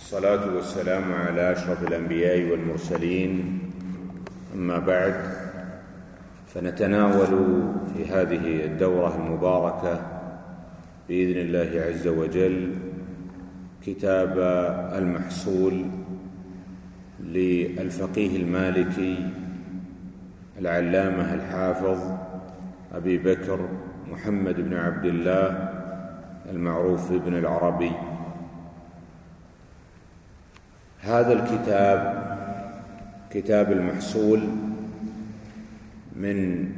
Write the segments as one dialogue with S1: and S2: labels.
S1: والصلاة والسلام على أشرف الأنبياء والمرسلين. أما بعد فنتناول في هذه الدورة المباركة بإذن الله عز وجل كتاب المحصول للفقيه المالكي العلامة الحافظ أبي بكر محمد بن عبد الله المعروف بن العربي. هذا الكتاب كتاب المحصول من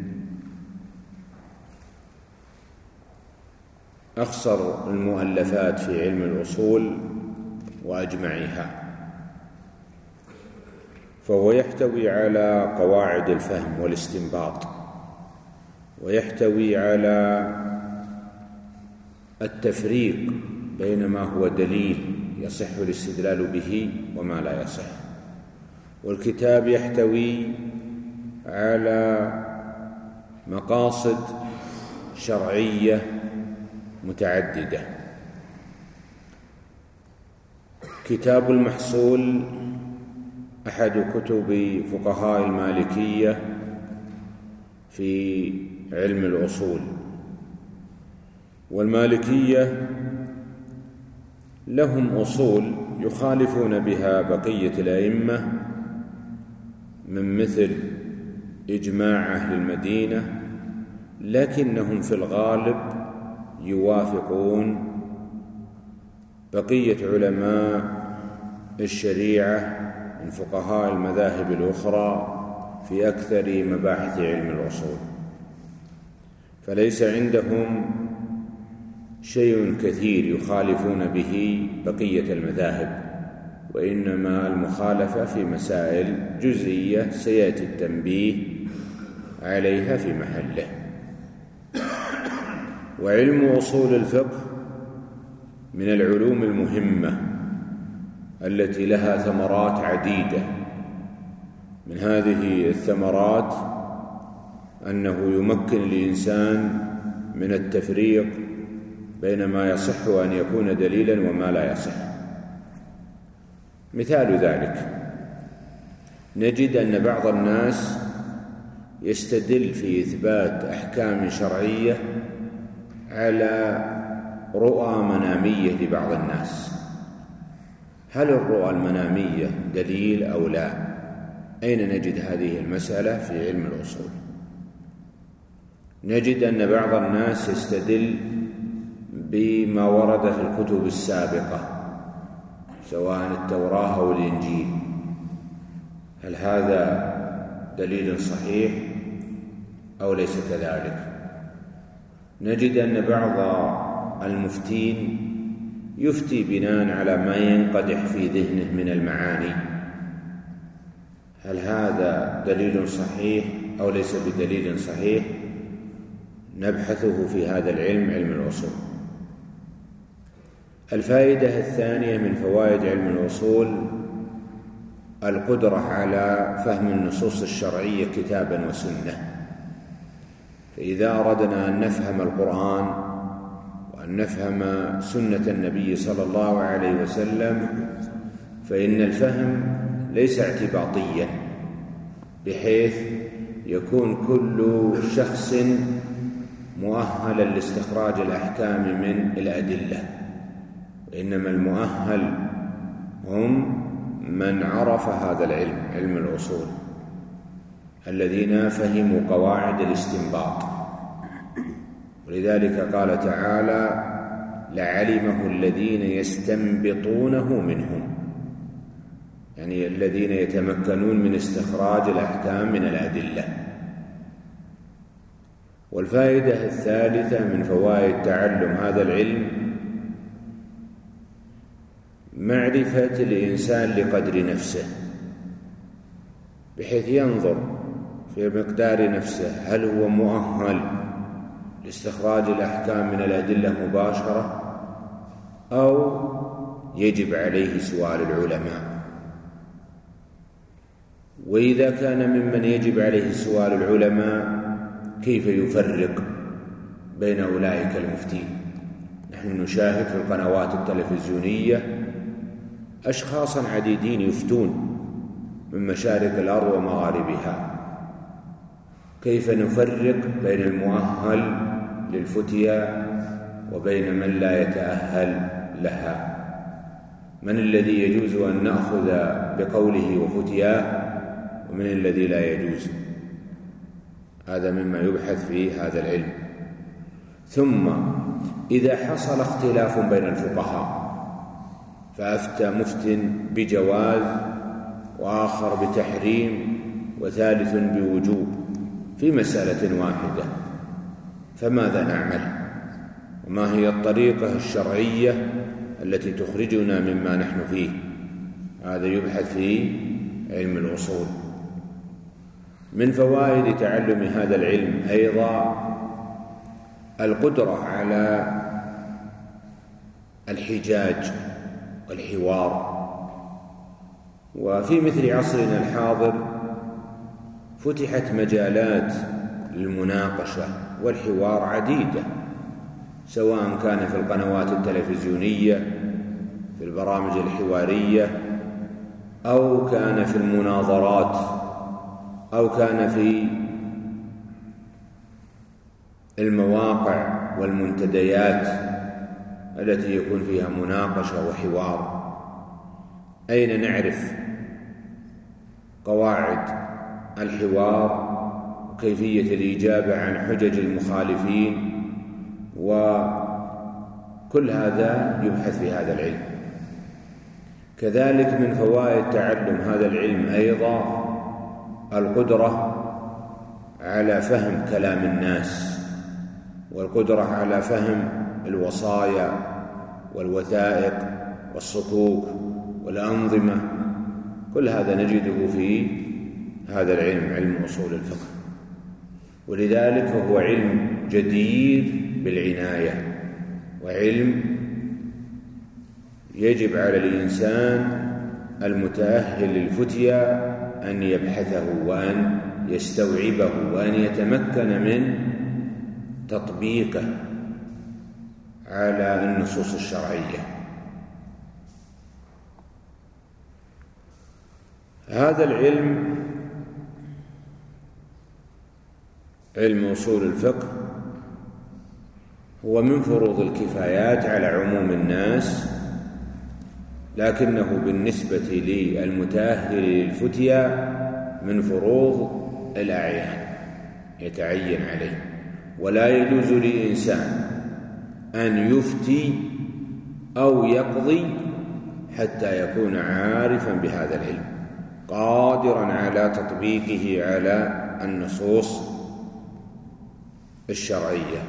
S1: أخصر المؤلفات في علم الأصول وأجمعها فهو يحتوي على قواعد الفهم والاستنباط ويحتوي على التفريق بين ما هو دليل يصح الاستدلال به وما لا يصح. والكتاب يحتوي على مقاصد شرعية متعددة. كتاب المحصول أحد كتب فقهاء المالكية في علم الأصول. والمالكية لهم أصول يخالفون بها بقية الأئمة من مثل إجماع أهل المدينة لكنهم في الغالب يوافقون بقية علماء الشريعة من فقهاء المذاهب الأخرى في أكثر مباحث علم الأصول. فليس عندهم شيء كثير يخالفون به بقية المذاهب وإنما المخالفة في مسائل جزئية سيأتي التنبيه عليها في محله. وعلم أصول الفقه من العلوم المهمة التي لها ثمرات عديدة. من هذه الثمرات أنه يمكن الانسان من التفريق بين ما يصح أن يكون دليلا وما لا يصح. مثال ذلك. نجد أن بعض الناس يستدل في إثبات أحكام شرعية على رؤى منامية لبعض الناس. هل الرؤى المنامية دليل أو لا؟ أين نجد هذه المسألة في علم الأصول؟ نجد أن بعض الناس يستدل بما ورد في الكتب السابقة سواء التوراة أو الإنجيل. هل هذا دليل صحيح أو ليس كذلك؟ نجد أن بعض المفتين يفتي بناء على ما ينقدح في ذهنه من المعاني. هل هذا دليل صحيح أو ليس بدليل صحيح؟ نبحثه في هذا العلم علم الأصول. الفائدة الثانية من فوائد علم الأصول القدرة على فهم النصوص الشرعية كتابا وسنة. فإذا أردنا أن نفهم القرآن وأن نفهم سنة النبي صلى الله عليه وسلم فإن الفهم ليس اعتباطيا بحيث يكون كل شخص مؤهلا لاستخراج الأحكام من الأدلة. وانما المؤهل هم من عرف هذا العلم علم الأصول الذين فهموا قواعد الاستنباط. ولذلك قال تعالى لعلمه الذين يستنبطونه منهم. يعني الذين يتمكنون من استخراج الأحكام من الأدلة. والفائدة الثالثة من فوائد تعلم هذا العلم معرفة الإنسان لقدر نفسه بحيث ينظر في مقدار نفسه هل هو مؤهل لاستخراج الأحكام من الأدلة مباشرة أو يجب عليه سؤال العلماء. وإذا كان ممن يجب عليه سؤال العلماء كيف يفرق بين أولئك المفتين؟ نحن نشاهد في القنوات التلفزيونية أشخاصا عديدين يفتون من مشارق الأرض ومغاربها. كيف نفرق بين المؤهل للفتيا وبين من لا يتأهل لها؟ من الذي يجوز أن نأخذ بقوله وفتياه ومن الذي لا يجوز؟ هذا مما يبحث فيه هذا العلم. ثم إذا حصل اختلاف بين الفقهاء فأفتى مفت بجواز وآخر بتحريم وثالث بوجوب في مسألة واحدة. فماذا نعمل؟ وما هي الطريقة الشرعية التي تخرجنا مما نحن فيه؟ هذا يبحث في علم الأصول. من فوائد تعلم هذا العلم أيضا القدرة على الحجاج. والحوار وفي مثل عصرنا الحاضر فتحت مجالات للمناقشة والحوار عديدة سواء كان في القنوات التلفزيونية في البرامج الحوارية أو كان في المناظرات أو كان في المواقع والمنتديات. التي يكون فيها مناقشة وحوار. أين نعرف قواعد الحوار؟ وكيفية الإجابة عن حجج المخالفين؟ وكل هذا يبحث في هذا العلم. كذلك من فوائد تعلم هذا العلم أيضا القدرة على فهم كلام الناس والقدرة على فهم الوصايا والوثائق والصكوك والأنظمة. كل هذا نجده في هذا العلم علم أصول الفقه. ولذلك فهو علم جدير بالعناية وعلم يجب على الإنسان المتأهل للفتيا أن يبحثه وأن يستوعبه وأن يتمكن من تطبيقه. على النصوص الشرعية. هذا العلم علم أصول الفقه هو من فروض الكفايات على عموم الناس لكنه بالنسبة للمتأهل للفتيا من فروض الأعيان يتعين عليه. ولا يجوز لإنسان أن يفتي أو يقضي حتى يكون عارفا بهذا العلم قادرا على تطبيقه على النصوص الشرعية.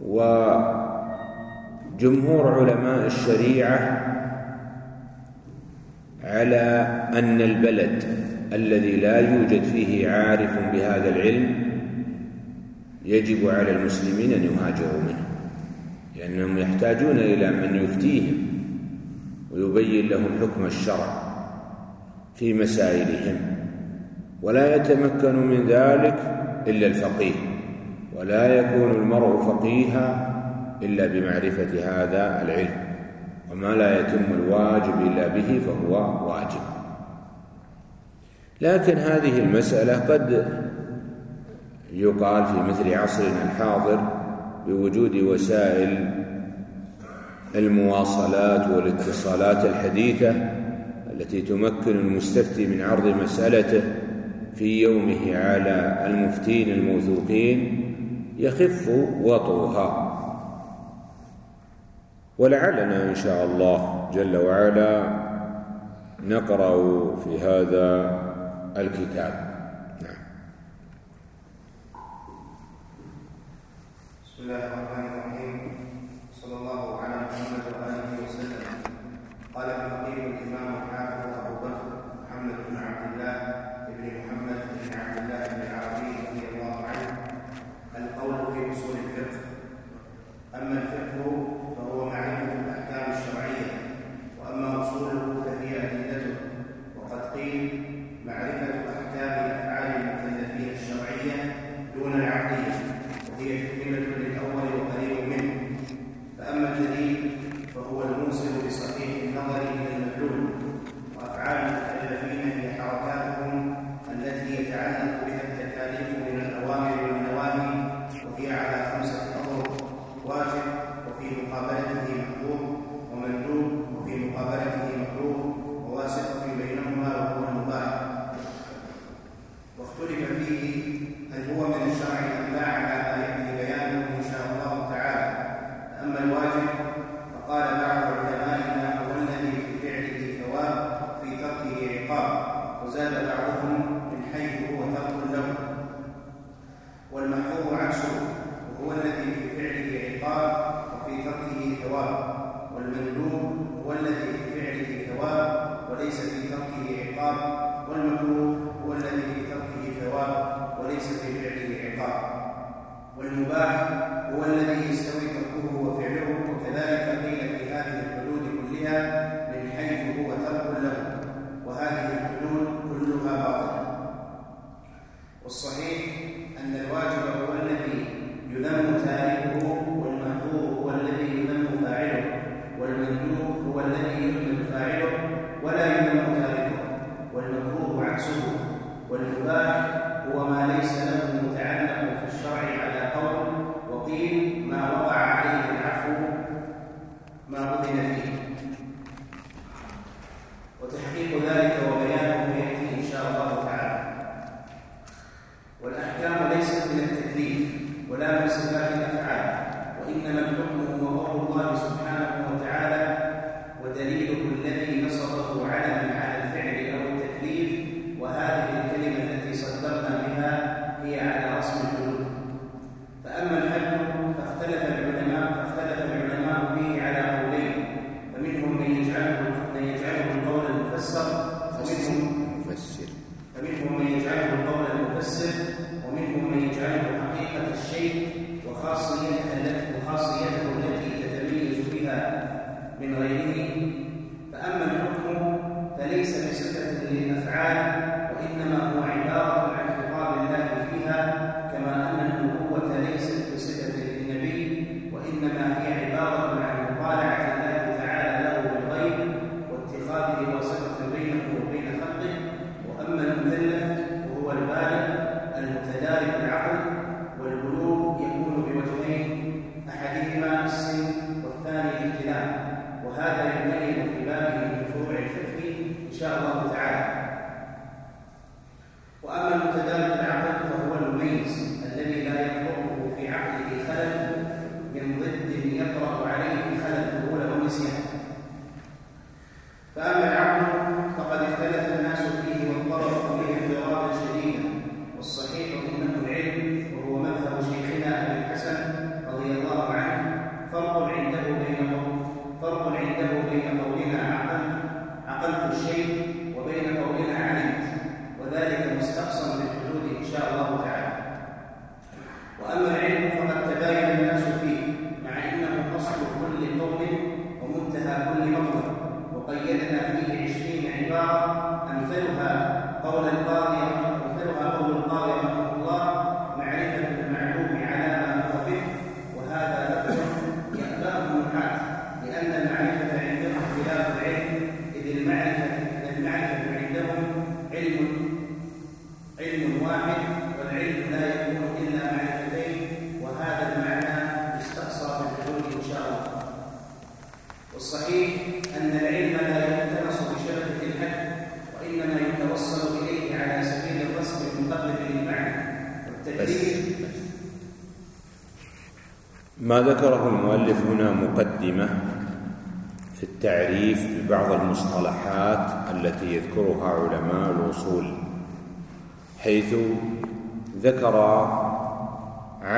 S1: وجمهور علماء الشريعة على أن البلد الذي لا يوجد فيه عارف بهذا العلم يجب على المسلمين أن يهاجروا منه لأنهم يحتاجون إلى من يفتيهم ويبين لهم حكم الشرع في مسائلهم ولا يتمكن من ذلك إلا الفقيه ولا يكون المرء فقيها إلا بمعرفة هذا العلم وما لا يتم الواجب إلا به فهو واجب. لكن هذه المسألة قد يقال في مثل عصرنا الحاضر بوجود وسائل المواصلات والاتصالات الحديثة التي تمكن المستفتي من عرض مسألته في يومه على المفتين الموثوقين يخف وطئها ولعلنا إن شاء الله جل وعلا نقرأ في هذا الكتاب.
S2: Yeah.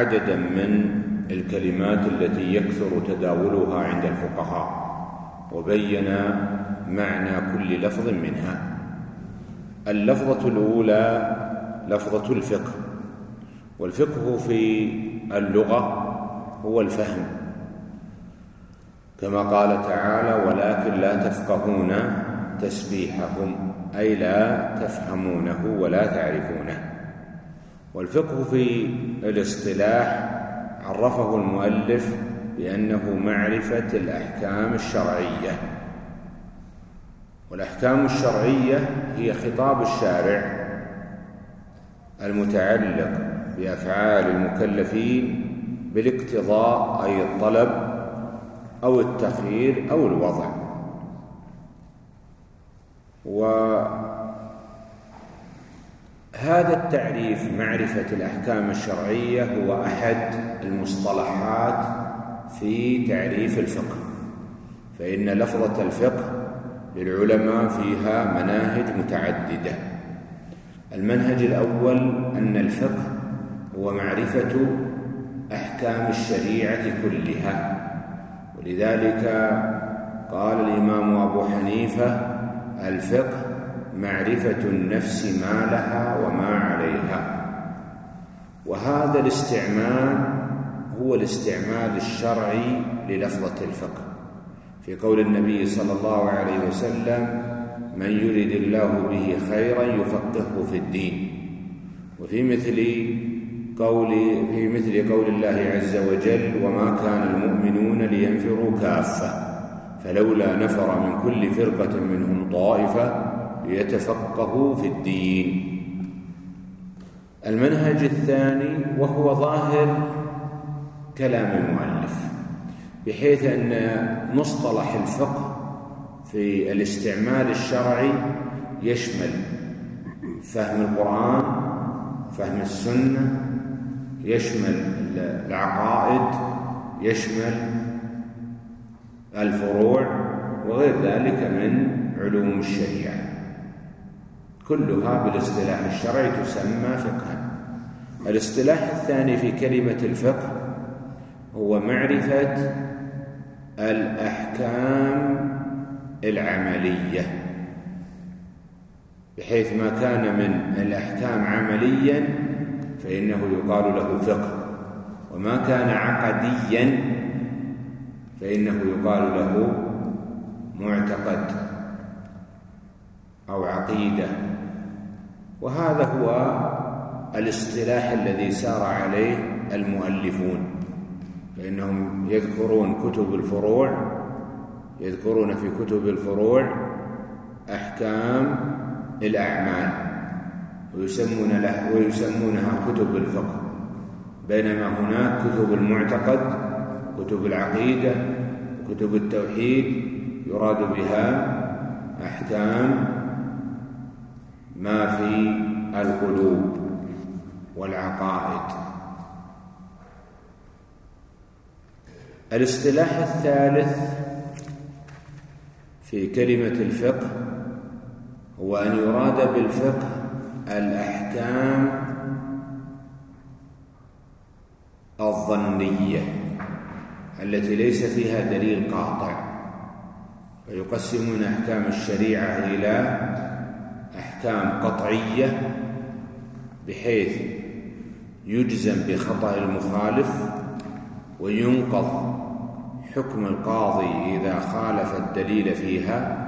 S2: عددا من الكلمات التي يكثر تداولها عند الفقهاء وبين معنى كل لفظ منها. اللفظة الأولى لفظة الفقه والفقه في اللغة هو الفهم. كما قال تعالى ولكن لا تفقهون تسبيحهم أي لا تفهمونه ولا تعرفونه. والفقه في الاصطلاح عرفه المؤلف
S1: بأنه معرفة الأحكام الشرعية. والأحكام الشرعية هي خطاب الشارع المتعلق بأفعال المكلفين بالاقتضاء أي الطلب أو التخيير أو الوضع. و وهذا التعريف معرفة الأحكام الشرعية هو أحد المصطلحات في تعريف الفقه فإن لفظة الفقه للعلماء فيها مناهج متعددة. المنهج الأول أن الفقه هو معرفة أحكام الشريعة كلها. ولذلك قال الإمام أبو حنيفة الفقه معرفة النفس ما لها وما عليها. وهذا الاستعمال هو الاستعمال الشرعي للفظة الفقه. في قول النبي صلى الله عليه وسلم من يرد الله به خيرا يفقهه في الدين. وفي مثل قول في مثل قول الله عز وجل وما كان المؤمنون لينفروا كافة. فلولا نفر من كل فرقة منهم طائفة ليتفقهوا في الدين. المنهج الثاني وهو ظاهر كلام المؤلف بحيث أن مصطلح الفقه في الاستعمال الشرعي يشمل فهم القرآن فهم السنة يشمل العقائد يشمل الفروع وغير ذلك من علوم الشريعة. كلها بالاصطلاح الشرعي تسمى فقها الاصطلاح الثاني في كلمة الفقه هو معرفة الأحكام العملية. بحيث ما كان من الأحكام عمليا فإنه يقال له فقه. وما كان عقديا فإنه يقال له معتقد أو عقيدة. وهذا هو الاصطلاح الذي سار عليه المؤلفون فإنهم يذكرون كتب الفروع يذكرون في كتب الفروع أحكام الأعمال ويسمون له ويسمونها كتب الفقه بينما هناك كتب المعتقد كتب العقيدة كتب التوحيد يراد بها أحكام ما في القلوب والعقائد. الاصطلاح الثالث في كلمة الفقه هو أن يراد بالفقه الأحكام الظنية التي ليس فيها دليل قاطع فيقسمون أحكام الشريعة إلى أحكام قطعية بحيث يجزم بخطأ المخالف وينقض حكم القاضي إذا خالف الدليل فيها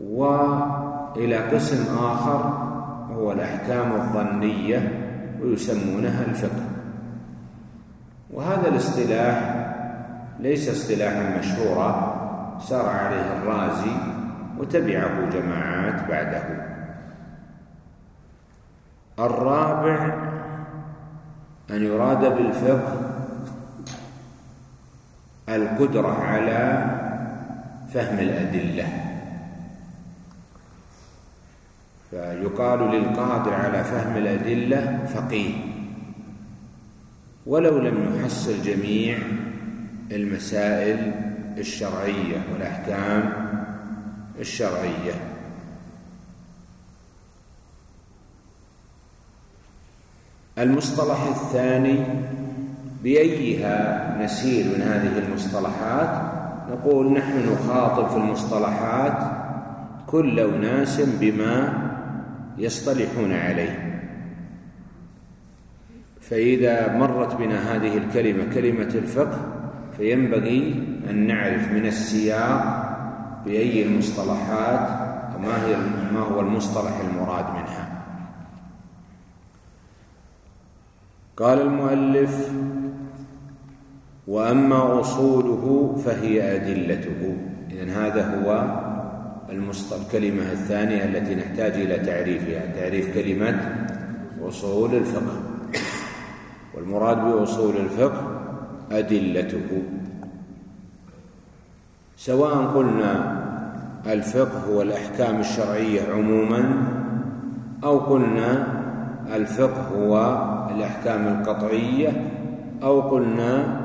S1: وإلى قسم آخر هو الأحكام الظنية ويسمونها الفقه. وهذا الاصطلاح ليس اصطلاحا مشهورا سار عليه الرازي وتبعه جماعات بعده. الرابع أن يراد بالفقه القدرة على فهم الأدلة. فيقال للقادر على فهم الأدلة فقيه ولو لم يحصل جميع المسائل الشرعية والأحكام الشرعية. المصطلح الثاني بأيها نسير من هذه المصطلحات؟ نقول نحن نخاطب في المصطلحات كل أناس بما يصطلحون عليه. فإذا مرت بنا هذه الكلمة كلمة الفقه فينبغي أن نعرف من السياق بأي المصطلحات وما هي ما هو المصطلح المراد منها. قال المؤلف وأما أصوله فهي أدلته. إذن هذا هو المصطلح الكلمة الثانية التي نحتاج إلى تعريفها تعريف كلمة أصول الفقه. والمراد بأصول الفقه أدلته. سواء قلنا الفقه هو الأحكام الشرعية عموما أو قلنا الفقه هو الأحكام القطعية أو قلنا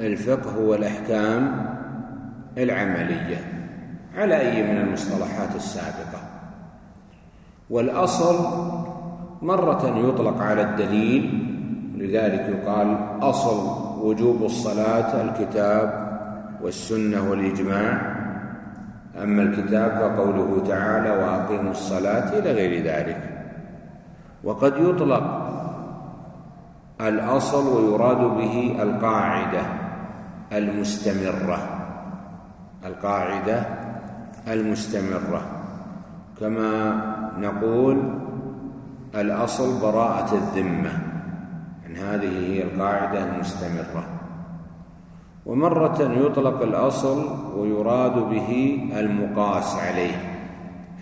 S1: الفقه هو الأحكام العملية. على أي من المصطلحات السابقة. والأصل مرة يطلق على الدليل لذلك يقال أصل وجوب الصلاة الكتاب والسنة والإجماع. أما الكتاب فقوله تعالى وأقيموا الصلاة إلى غير ذلك. وقد يطلق الأصل ويراد به القاعدة المستمرة. القاعدة المستمرة. كما نقول الأصل براءة الذمة. أن هذه هي القاعدة المستمرة. ومرة يطلق الأصل ويراد به المقاس عليه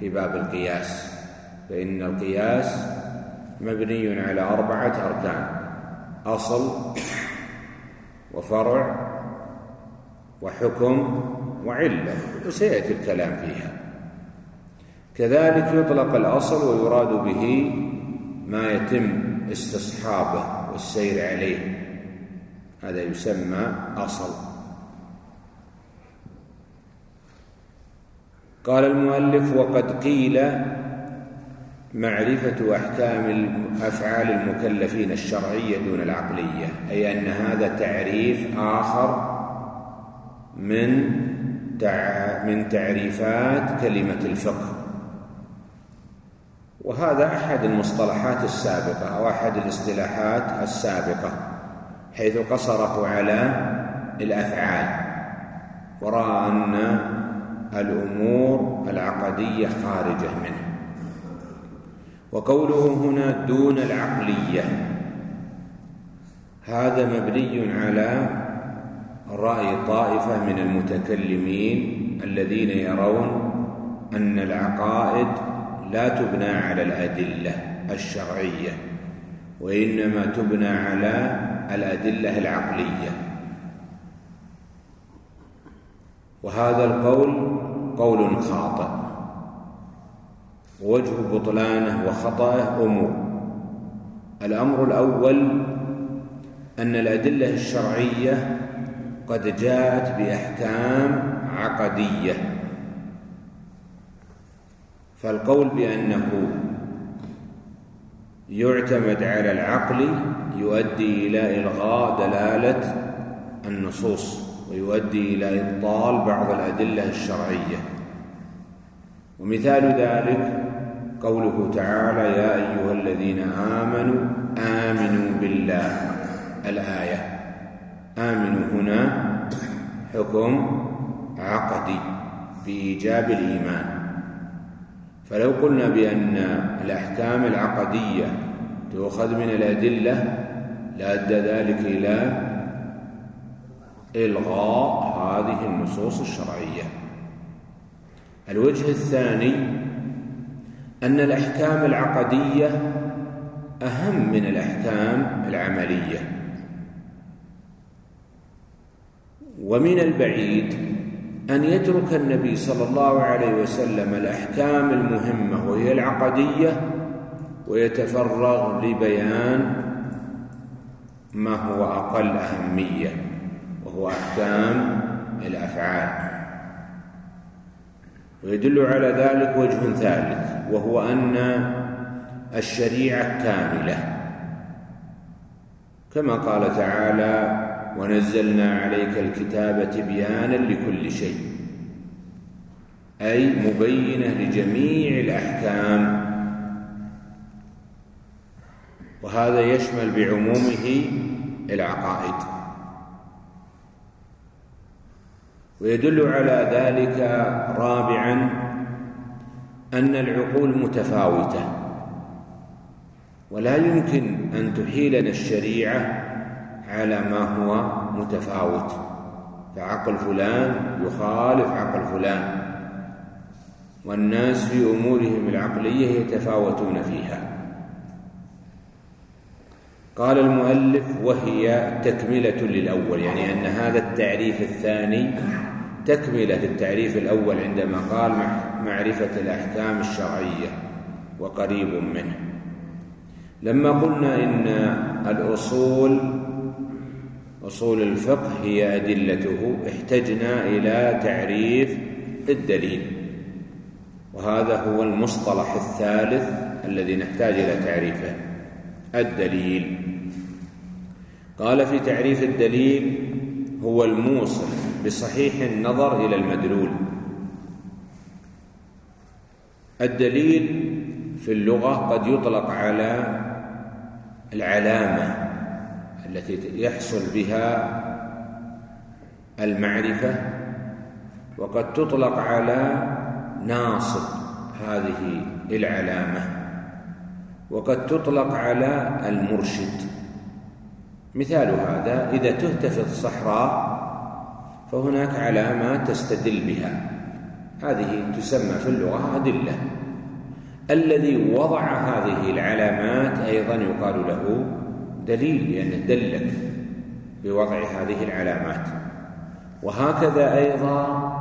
S1: في باب القياس فإن القياس مبني على أربعة أركان أصل وفرع وحكم وعلة وسيأتي الكلام فيها. كذلك يطلق الأصل ويراد به ما يتم استصحابه والسير عليه. هذا يسمى أصل. قال المؤلف وقد قيل معرفة أحكام أفعال المكلفين الشرعية دون العقلية أي أن هذا تعريف آخر من من تعريفات كلمة الفقه. وهذا أحد المصطلحات السابقة أو أحد الاصطلاحات السابقة. حيث قصره على الأفعال. وراى أن الأمور العقدية خارجة منه. وقوله هنا دون العقلية. هذا مبني على رأي طائفة من المتكلمين الذين يرون أن العقائد لا تبنى على الأدلة الشرعية وإنما تبنى على الأدلة العقلية. وهذا القول قول خاطئ. ووجه بطلانه وخطأه أمور. الأمر الأول أن الأدلة الشرعية قد جاءت بأحكام عقدية. فالقول بأنه يعتمد على العقل يؤدي إلى إلغاء دلالة النصوص ويؤدي إلى إبطال بعض الأدلة الشرعية. ومثال ذلك قوله تعالى يا أيها الذين آمنوا آمنوا بالله. الآية. آمنوا هنا حكم عقدي بإيجاب الإيمان. فلو قلنا بأن الأحكام العقدية تؤخذ من الأدلة لأدى ذلك إلى إلغاء هذه النصوص الشرعية. الوجه الثاني أن الأحكام العقدية أهم من الأحكام العملية. ومن البعيد أن يترك النبي صلى الله عليه وسلم الأحكام المهمة وهي العقدية ويتفرغ لبيان ما هو أقل أهمية وهو أحكام الأفعال. ويدل على ذلك وجه ثالث وهو أن الشريعة كاملة. كما قال تعالى ونزلنا عليك الكتاب تبيانا لكل شيء. أي مبينة لجميع الأحكام. وهذا يشمل بعمومه العقائد. ويدل على ذلك رابعا أن العقول متفاوتة. ولا يمكن أن تحيلنا الشريعة على ما هو متفاوت. فعقل فلان يخالف عقل فلان. والناس في أمورهم العقلية يتفاوتون فيها. قال المؤلف وهي تكملة للأول يعني أن هذا التعريف الثاني تكملة للتعريف الأول عندما قال معرفة الأحكام الشرعية وقريب منه. لما قلنا إن الأصول أصول الفقه هي أدلته احتجنا إلى تعريف الدليل. وهذا هو المصطلح الثالث الذي نحتاج إلى تعريفه الدليل. قال في تعريف الدليل هو الموصل بصحيح النظر إلى المدلول. الدليل في اللغة قد يطلق على العلامة التي يحصل بها المعرفة وقد تطلق على ناصب هذه العلامة وقد تطلق على المرشد. مثال هذا إذا تهتف الصحراء فهناك علامات تستدل بها. هذه تسمى في اللغة أدلة. الذي وضع هذه العلامات أيضا يقال له دليل لأنه دلك بوضع هذه العلامات. وهكذا أيضا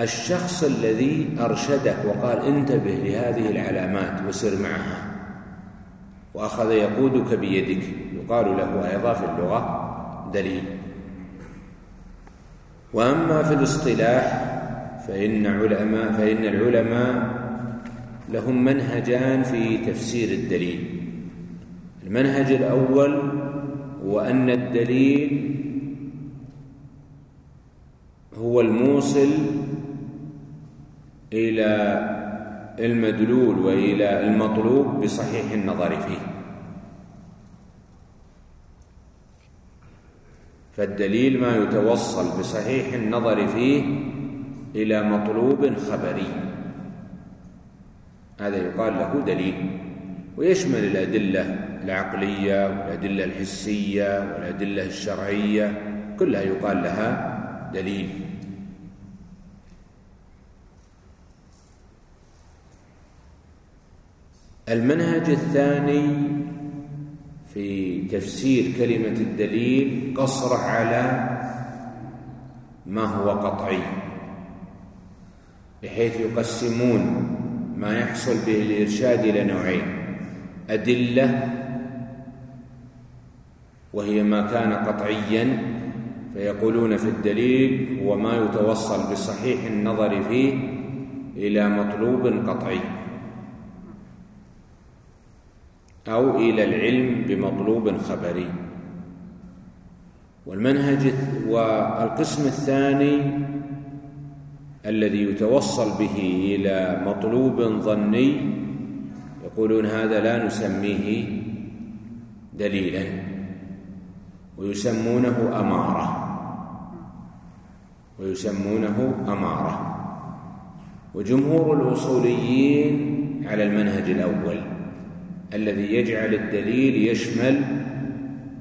S1: الشخص الذي أرشدك وقال انتبه لهذه العلامات وسر معها. وأخذ يقودك بيدك. يقال له أيضا في اللغة دليل. وأما في الاصطلاح فإن علماء فإن العلماء لهم منهجان في تفسير الدليل. المنهج الأول هو أن الدليل هو الموصل إلى المدلول وإلى المطلوب بصحيح النظر فيه. فالدليل ما يتوصل بصحيح النظر فيه إلى مطلوب خبري. هذا يقال له دليل ويشمل الأدلة العقلية والأدلة الحسية والأدلة الشرعية كلها يقال لها دليل. المنهج الثاني في تفسير كلمة الدليل قصر على ما هو قطعي بحيث يقسمون ما يحصل به الإرشاد إلى نوعين أدلة وهي ما كان قطعيا فيقولون في الدليل هو ما يتوصل بصحيح النظر فيه إلى مطلوب قطعي. أو إلى العلم بمطلوب خبري. والمنهج والقسم الثاني الذي يتوصل به إلى مطلوب ظني يقولون هذا لا نسميه دليلا ويسمونه أمارة. ويسمونه أمارة. وجمهور الأصوليين على المنهج الأول. الذي يجعل الدليل يشمل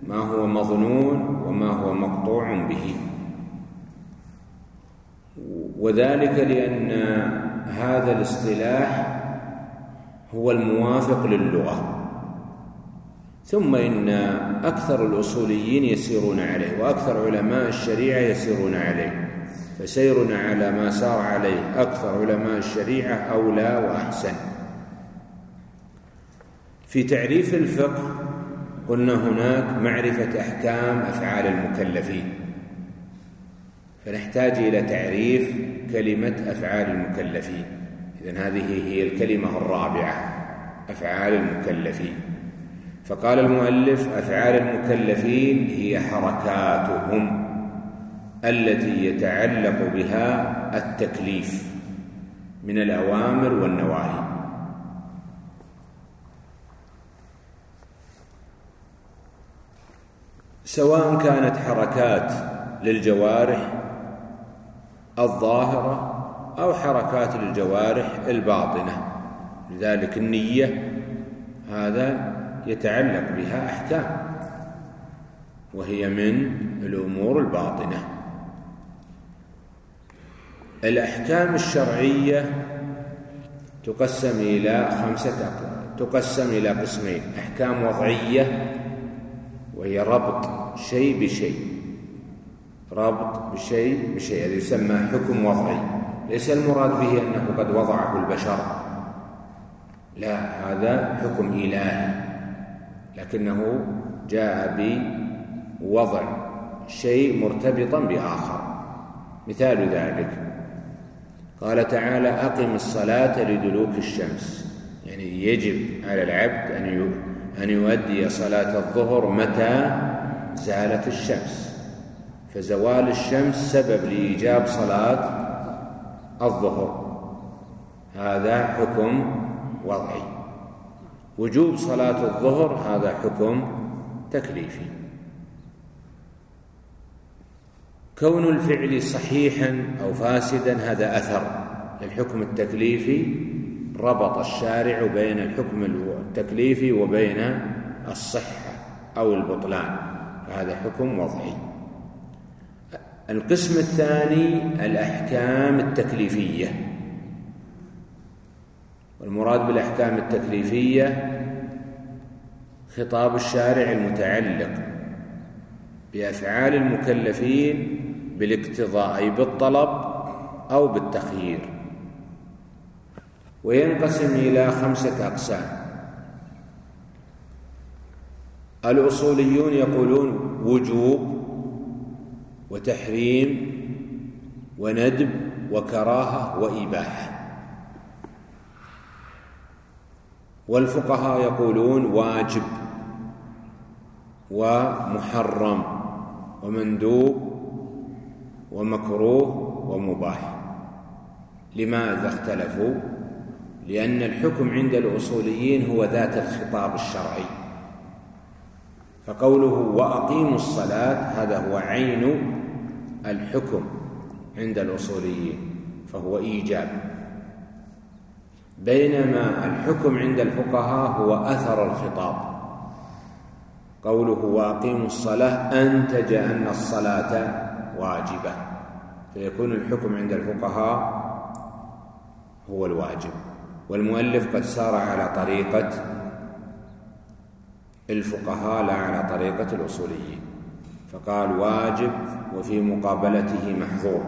S1: ما هو مظنون وما هو مقطوع به. وذلك لأن هذا الاصطلاح هو الموافق للغة. ثم إن أكثر الأصوليين يسيرون عليه وأكثر علماء الشريعة يسيرون عليه. فسيرنا على ما سار عليه أكثر علماء الشريعة أولى وأحسن. في تعريف الفقه قلنا هناك معرفة أحكام أفعال المكلفين. فنحتاج إلى تعريف كلمة أفعال المكلفين. إذن هذه هي الكلمة الرابعة أفعال المكلفين. فقال المؤلف أفعال المكلفين هي حركاتهم التي يتعلق بها التكليف من الأوامر والنواهي. سواء كانت حركات للجوارح الظاهرة أو حركات للجوارح الباطنة. لذلك النية هذا يتعلق بها أحكام وهي من الأمور الباطنة. الأحكام الشرعية تقسم إلى خمسة تقسم إلى قسمين أحكام وضعية وهي ربط شيء بشيء. ربط بشيء بشيء هذا يسمى حكم وضعي. ليس المراد به أنه قد وضعه البشر. لا هذا حكم إلهي. لكنه جاء بوضع شيء مرتبطا بآخر. مثال ذلك. قال تعالى أقم الصلاة لدلوك الشمس. يعني يجب على العبد أن أن يؤدي صلاة الظهر متى زالت الشمس. فزوال الشمس سبب لإيجاب صلاة الظهر. هذا حكم وضعي. وجوب صلاة الظهر هذا حكم تكليفي. كون الفعل صحيحا أو فاسدا هذا أثر للحكم التكليفي ربط الشارع بين الحكم التكليفي وبين الصحة أو البطلان. فهذا حكم وضعي. القسم الثاني الأحكام التكليفية. والمراد بالأحكام التكليفية خطاب الشارع المتعلق بأفعال المكلفين بالاقتضاء أي بالطلب أو بالتخيير. وينقسم إلى خمسة أقسام. الأصوليون يقولون وجوب وتحريم وندب وكراهة وإباحة. والفقهاء يقولون واجب ومحرم ومندوب ومكروه ومباح. لماذا اختلفوا؟ لأن الحكم عند الأصوليين هو ذات الخطاب الشرعي. فقوله وأقيموا الصلاة هذا هو عين الحكم عند الأصوليين فهو إيجاب. بينما الحكم عند الفقهاء هو أثر الخطاب. قوله وأقيموا الصلاة أنتج أن الصلاة واجبة. فيكون الحكم عند الفقهاء هو الواجب. والمؤلف قد سار على طريقة الفقهاء لا على طريقة الأصوليين. فقال واجب وفي مقابلته محظور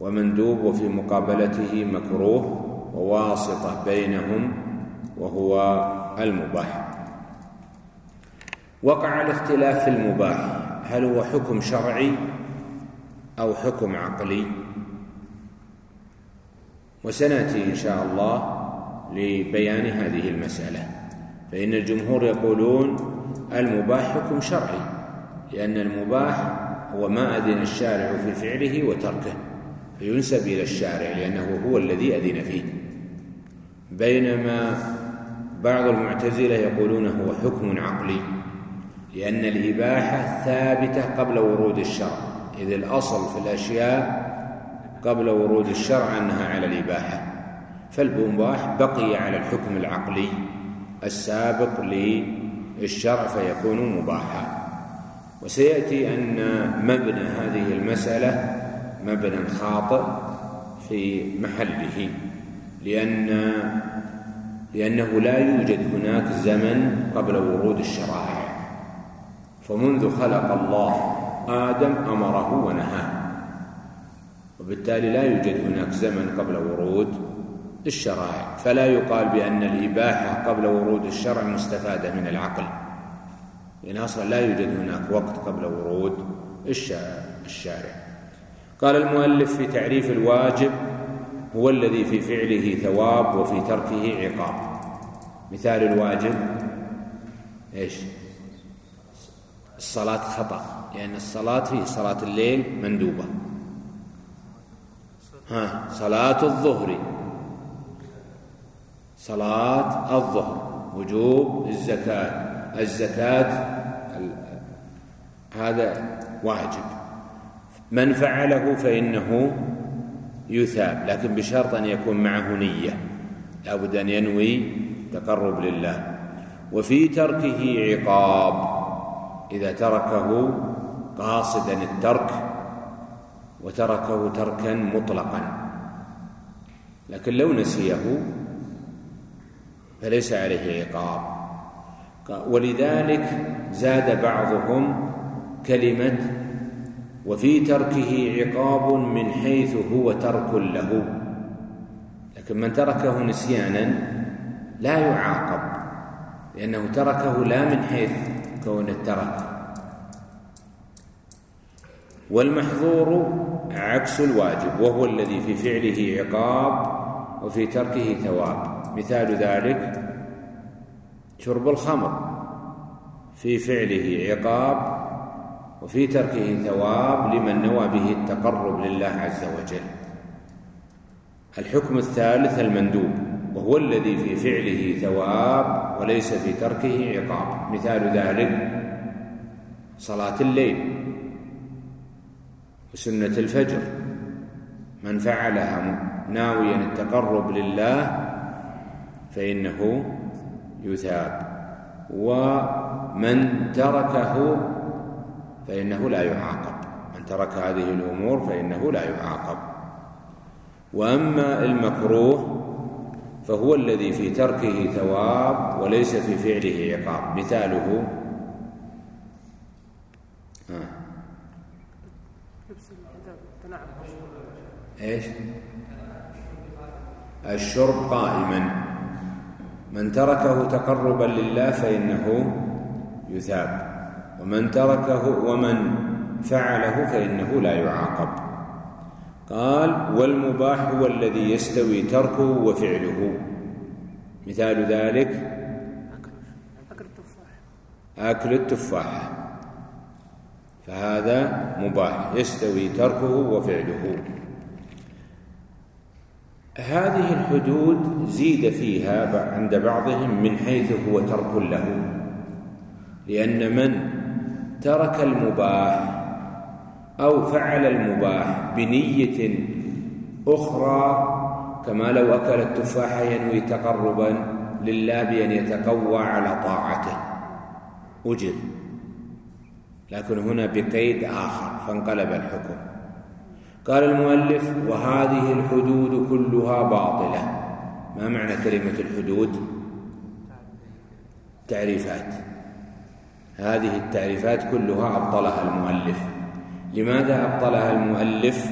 S1: ومندوب وفي مقابلته مكروه وواسطة بينهم وهو المباح. وقع الاختلاف في المباح هل هو حكم شرعي أو حكم عقلي؟ وسنأتي إن شاء الله لبيان هذه المسألة. فإن الجمهور يقولون المباح حكم شرعي لأن المباح هو ما أذن الشارع في فعله وتركه فينسب إلى الشارع لأنه هو الذي أذن فيه. بينما بعض المعتزلة يقولون هو حكم عقلي لأن الإباحة ثابتة قبل ورود الشرع إذ الأصل في الأشياء قبل ورود الشرع أنها على الإباحة فالمباح بقي على الحكم العقلي السابق للشرع فيكون مباحا. وسيأتي أن مبنى هذه المسألة مبنى خاطئ في محله لأن لأنه لا يوجد هناك زمن قبل ورود الشرائع. فمنذ خلق الله آدم أمره ونهاه. وبالتالي لا يوجد هناك زمن قبل ورود الشرائع فلا يقال بأن الإباحة قبل ورود الشرع مستفادة من العقل. لأن أصلا لا يوجد هناك وقت قبل ورود الشارع. قال المؤلف في تعريف الواجب هو الذي في فعله ثواب وفي تركه عقاب. مثال الواجب إيش؟ الصلاة خطأ لأن الصلاة في صلاة الليل مندوبة. ها صلاة الظهر. صلاة الظهر وجوب الزكاة. الزكاة هذا واجب. من فعله فإنه يثاب لكن بشرط أن يكون معه نية. لابد أن ينوي تقرب لله. وفي تركه عقاب. إذا تركه قاصدا الترك وتركه تركا مطلقا. لكن لو نسيه فليس عليه عقاب. ولذلك زاد بعضهم كلمة وفي تركه عقاب من حيث هو ترك له. لكن من تركه نسيانا لا يعاقب لأنه تركه لا من حيث كون الترك. والمحظور عكس الواجب وهو الذي في فعله عقاب وفي تركه ثواب. مثال ذلك شرب الخمر. في فعله عقاب وفي تركه ثواب لمن نوى به التقرب لله عز وجل. الحكم الثالث المندوب وهو الذي في فعله ثواب وليس في تركه عقاب. مثال ذلك صلاة الليل. وسنة الفجر. من فعلها ناويا التقرب لله فإنه يثاب. ومن تركه فإنه لا يعاقب. من ترك هذه الأمور فإنه لا يعاقب. وأما المكروه فهو الذي في تركه ثواب وليس في فعله عقاب. مثاله إيش؟ الشرب قائما. من تركه تقربا لله فإنه يثاب. ومن تركه ومن فعله فإنه لا يعاقب. قال والمباح هو الذي يستوي تركه وفعله. مثال ذلك أكل التفاح. فهذا مباح يستوي تركه وفعله. هذه الحدود زيد فيها عند بعضهم من حيث هو ترك له. لأن من ترك المباح أو فعل المباح بنية أخرى كما لو أكل التفاح ينوي تقربا لله بأن يتقوى على طاعته. أجر. لكن هنا بقيد آخر فانقلب الحكم. قال المؤلف وهذه الحدود كلها باطلة. ما معنى كلمة الحدود؟ تعريفات. هذه التعريفات كلها أبطلها المؤلف. لماذا أبطلها المؤلف؟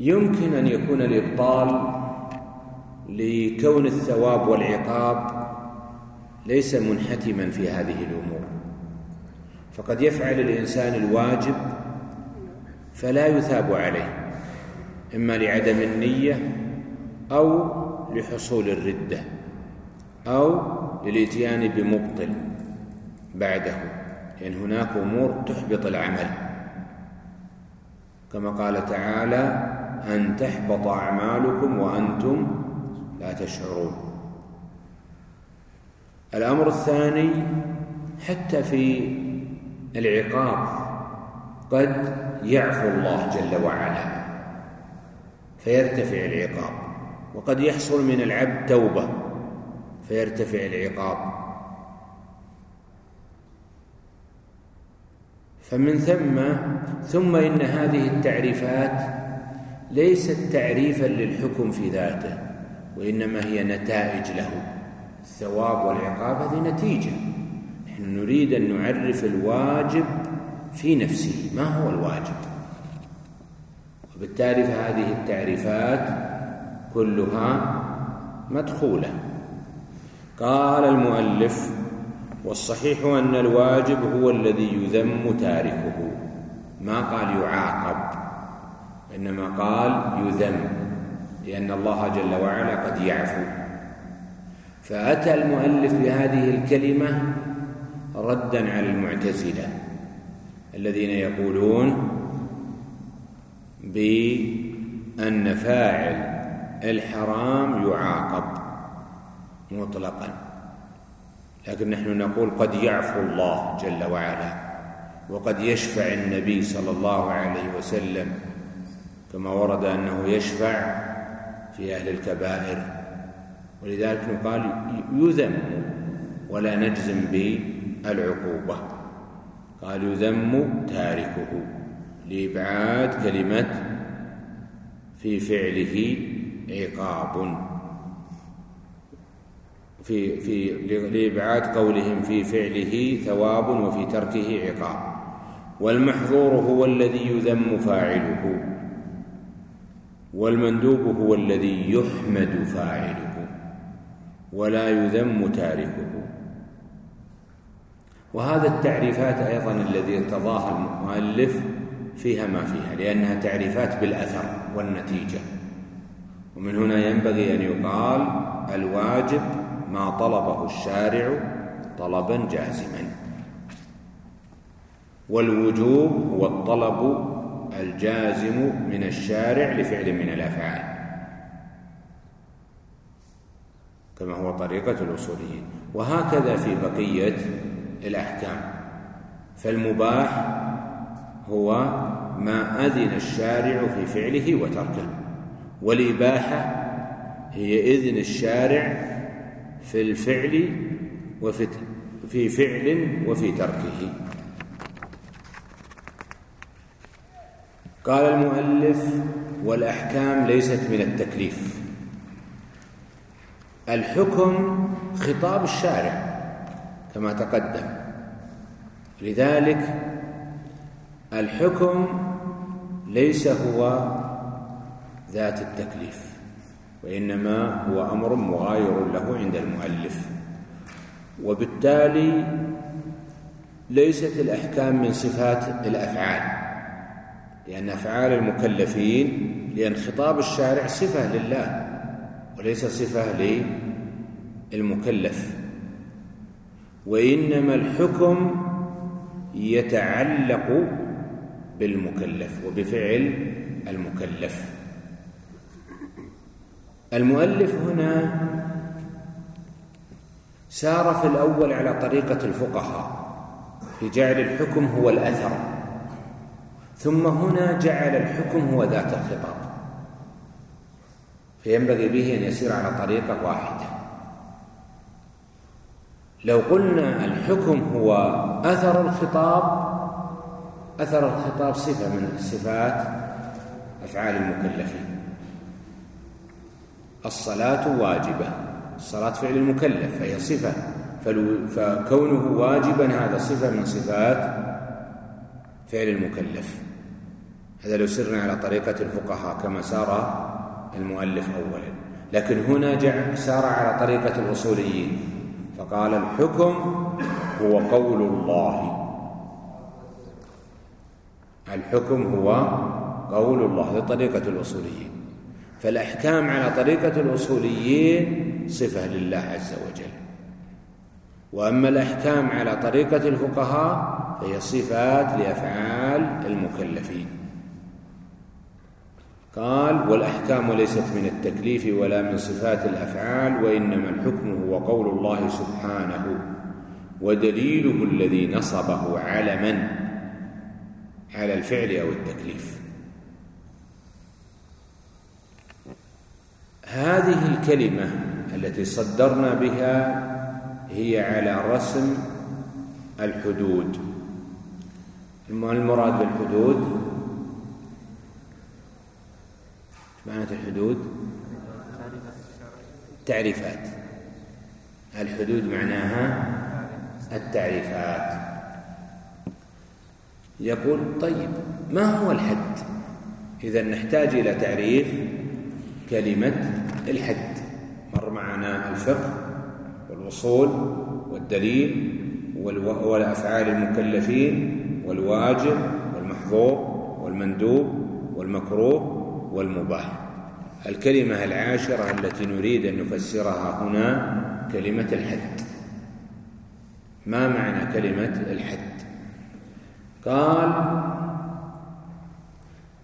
S1: يمكن أن يكون الإبطال لكون الثواب والعقاب ليس منحتما في هذه الأمور. فقد يفعل الإنسان الواجب فلا يثاب عليه إما لعدم النية أو لحصول الردة أو للإتيان بمبطل بعده لأن هناك أمور تحبط العمل. كما قال تعالى أن تحبط أعمالكم وأنتم لا تشعرون. الأمر الثاني حتى في العقاب قد يعفو الله جل وعلا فيرتفع العقاب وقد يحصل من العبد توبة فيرتفع العقاب. فمن ثم ثم إن هذه التعريفات ليست تعريفا للحكم في ذاته وإنما هي نتائج له الثواب والعقاب هذه نتيجة. نحن نريد أن نعرف الواجب في نفسه. ما هو الواجب؟ وبالتالي فهذه التعريفات كلها مدخولة. قال المؤلف والصحيح أن الواجب هو الذي يذم تاركه. ما قال يعاقب إنما قال يذم لأن الله جل وعلا قد يعفو. فأتى المؤلف بهذه الكلمة ردا على المعتزلة الذين يقولون بأن فاعل الحرام يعاقب مطلقا. لكن نحن نقول قد يعفو الله جل وعلا وقد يشفع النبي صلى الله عليه وسلم كما ورد أنه يشفع في أهل الكبائر. ولذلك نقال يذم ولا نجزم بالعقوبة قال يذم تاركه. لإبعاد كلمة في فعله عقاب. في في لإبعاد قولهم في فعله ثواب وفي تركه عقاب. والمحظور هو الذي يذم فاعله. والمندوب هو الذي يحمد فاعله. ولا يذم تاركه. وهذا التعريفات أيضا الذي ارتضاها المؤلف فيها ما فيها لأنها تعريفات بالأثر والنتيجة. ومن هنا ينبغي أن يقال الواجب ما طلبه الشارع طلبا جازما. والوجوب هو الطلب الجازم من الشارع لفعل من الأفعال. كما هو طريقة الأصوليين. وهكذا في بقية الأحكام. فالمباح هو ما أذن الشارع في فعله وتركه. والإباحة هي إذن الشارع في الفعل وفي في فعل وفي تركه. قال المؤلف والأحكام ليست من التكليف. الحكم خطاب الشارع. كما تقدم. لذلك الحكم ليس هو ذات التكليف وإنما هو أمر مغاير له عند المؤلف. وبالتالي ليست الأحكام من صفات الأفعال لأن أفعال المكلفين لأن خطاب الشارع صفة لله وليس صفة للمكلف. وإنما الحكم يتعلق بالمكلف وبفعل المكلف. المؤلف هنا سار في الأول على طريقة الفقهاء في جعل الحكم هو الأثر ثم هنا جعل الحكم هو ذات الخطاب فينبغي به أن يسير على طريقة واحدة. لو قلنا الحكم هو أثر الخطاب أثر الخطاب صفة من صفات أفعال المكلفين. الصلاة واجبة الصلاه فعل المكلف فهي صفة فكونه واجبا هذا صفة من صفات فعل المكلف. هذا لو سرنا على طريقة الفقهاء كما سار المؤلف أولا. لكن هنا سار على طريقة الأصوليين. فقال الحكم هو قول الله. الحكم هو قول الله هذه طريقة الأصوليين. فالأحكام على طريقة الأصوليين صفة لله عز وجل. وأما الأحكام على طريقة الفقهاء فهي صفات لأفعال المكلفين. قال والأحكام ليست من التكليف ولا من صفات الأفعال وإنما الحكم هو قول الله سبحانه ودليله الذي نصبه على من على الفعل أو التكليف. هذه الكلمة التي صدرنا بها هي على رسم الحدود. المراد بالحدود معنى الحدود؟ تعريفات. الحدود معناها التعريفات. يقول طيب ما هو الحد؟ إذا نحتاج إلى تعريف كلمة الحد. مر معنا الفقه والوصول والدليل والأفعال المكلفين والواجب والمحظور والمندوب والمكروه والمباح. الكلمة العاشرة التي نريد أن نفسرها هنا كلمة الحد. ما معنى كلمة الحد؟ قال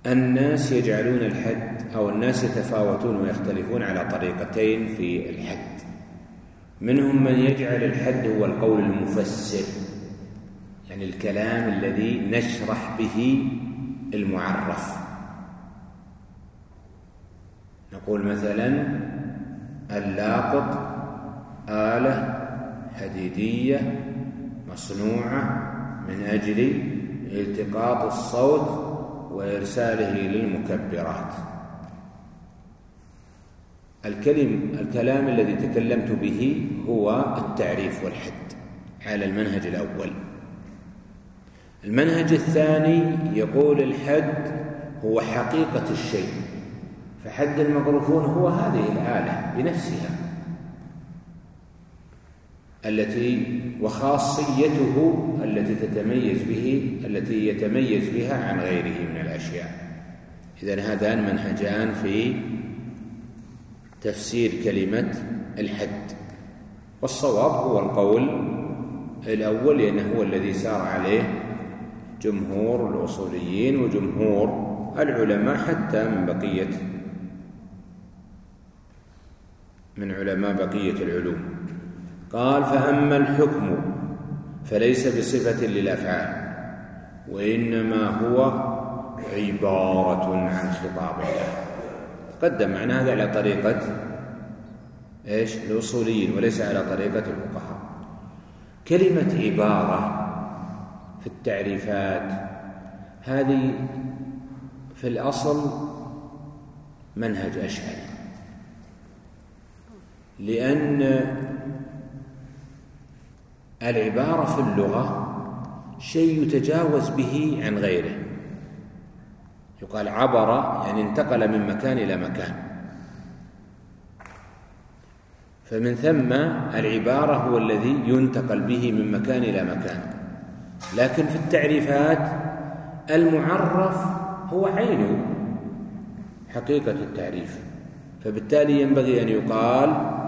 S1: الناس يجعلون الحد أو الناس يتفاوتون ويختلفون على طريقتين في الحد. منهم من يجعل الحد هو القول المفسر يعني الكلام الذي نشرح به المعرف. نقول مثلا اللاقط آلة حديدية مصنوعة من أجل التقاط الصوت وإرساله للمكبرات. الكلم الكلام الذي تكلمت به هو التعريف والحد على المنهج الأول. المنهج الثاني يقول الحد هو حقيقة الشيء. فحد الميكروفون هو هذه الآلة بنفسها التي وخاصيته التي تتميز به التي يتميز بها عن غيره من الأشياء. إذن هذان منهجان في تفسير كلمة الحد. والصواب هو القول الأول لأنه هو الذي سار عليه جمهور الأصوليين وجمهور العلماء حتى من بقية من علماء بقية العلوم. قال فأما الحكم فليس بصفة للأفعال وإنما هو عبارة عن خطاب الله. تقدم معنا هذا على طريقة إيش؟ الأصوليين وليس على طريقة الفقهاء. كلمة عبارة في التعريفات هذه في الأصل منهج أشعري. لأن العبارة في اللغة شيء يتجاوز به عن غيره. يقال عبر يعني انتقل من مكان إلى مكان. فمن ثم العبارة هو الذي ينتقل به من مكان إلى مكان. لكن في التعريفات المعرف هو عين حقيقة التعريف. فبالتالي ينبغي أن يقال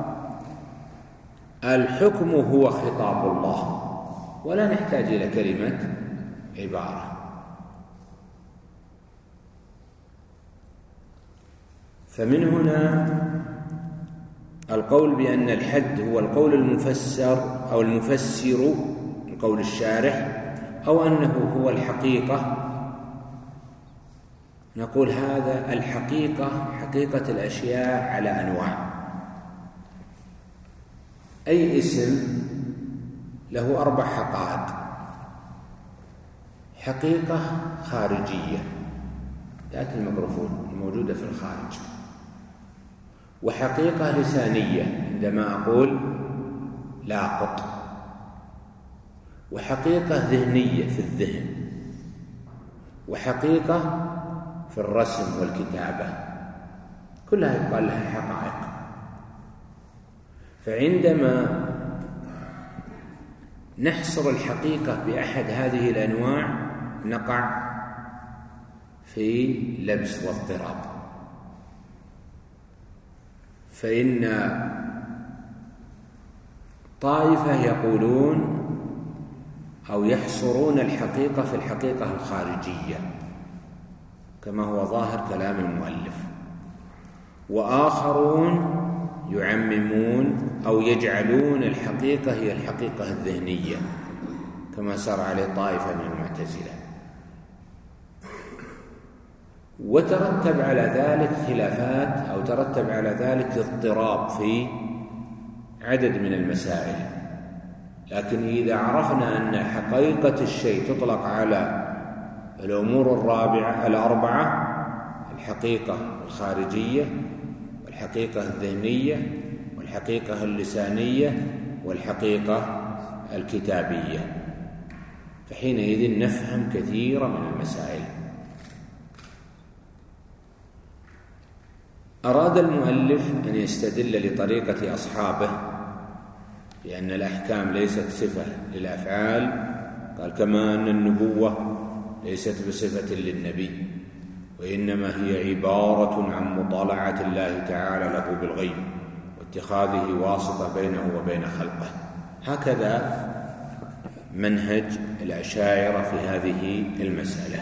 S1: الحكم هو خطاب الله. ولا نحتاج إلى كلمة عبارة. فمن هنا القول بأن الحد هو القول المفسر أو المفسر القول الشارح أو أنه هو الحقيقة. نقول هذا الحقيقة حقيقة الأشياء على أنواع. أي اسم له أربع حقائق. حقيقة خارجية. ذات الميكروفون الموجودة في الخارج. وحقيقة لسانية عندما أقول لاقط. وحقيقة ذهنية في الذهن. وحقيقة في الرسم والكتابة. كلها يقال لها حقائق. فعندما نحصر الحقيقة بأحد هذه الأنواع نقع في لبس واضطراب. فإن طائفة يقولون أو يحصرون الحقيقة في الحقيقة الخارجية كما هو ظاهر كلام المؤلف. وآخرون يعممون أو يجعلون الحقيقة هي الحقيقة الذهنية كما سار عليه طائفة من المعتزلة. وترتب على ذلك خلافات أو ترتب على ذلك اضطراب في عدد من المسائل. لكن إذا عرفنا أن حقيقة الشيء تطلق على الأمور الرابعة الأربعة الحقيقة الخارجية والحقيقة الذهنية والحقيقة اللسانية والحقيقة الكتابية. فحينئذ نفهم كثيرا من المسائل. أراد المؤلف أن يستدل لطريقة أصحابه لأن الأحكام ليست صفة للأفعال قال كما أن النبوة ليست بصفة للنبي. وإنما هي عبارة عن مطالعة الله تعالى له بالغيب واتخاذه واسطة بينه وبين خلقه. هكذا منهج الأشاعرة في هذه المسألة.